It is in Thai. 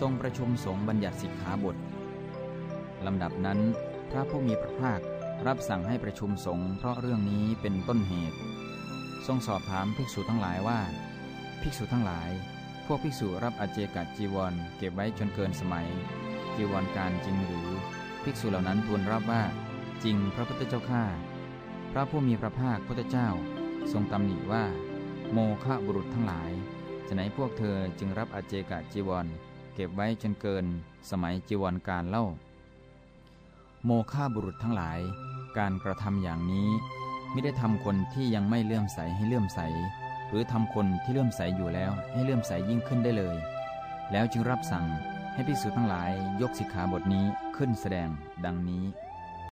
ทรงประชุมสงฆ์บัญญัติสิกขาบทลำดับนั้นพระผู้มีพระภาครับสั่งให้ประชุมสงฆ์เพราะเรื่องนี้เป็นต้นเหตุ ทรงสอบถามภิกษุทั้งหลายว่า ภิกษุทั้งหลาย พวกภิกษุรับอเจกัดจีวร เก็บไว้จนเกินสมัย จีวรการจริงหรือ ภิกษุเหล่านั้นทูลรับว่า จริงพระพุทธเจ้าข้าพระผู้มีพระภาคพุทธเจ้า ทรงตำหนิว่า โมฆะบุรุษทั้งหลายจะไหนพวกเธอจึงรับอเจกะจีวร เก็บไว้จนเกินสมัยจีวรการเล่า โมฆะบุรุษทั้งหลาย การกระทำอย่างนี้ไม่ได้ทำคนที่ยังไม่เลื่อมใสให้เลื่อมใส หรือทำคนที่เลื่อมใสอยู่แล้วให้เลื่อมใสยิ่งขึ้นได้เลย แล้วจึงรับสั่งให้ภิกษุทั้งหลายยกสิกขาบทนี้ขึ้นแสดงดังนี้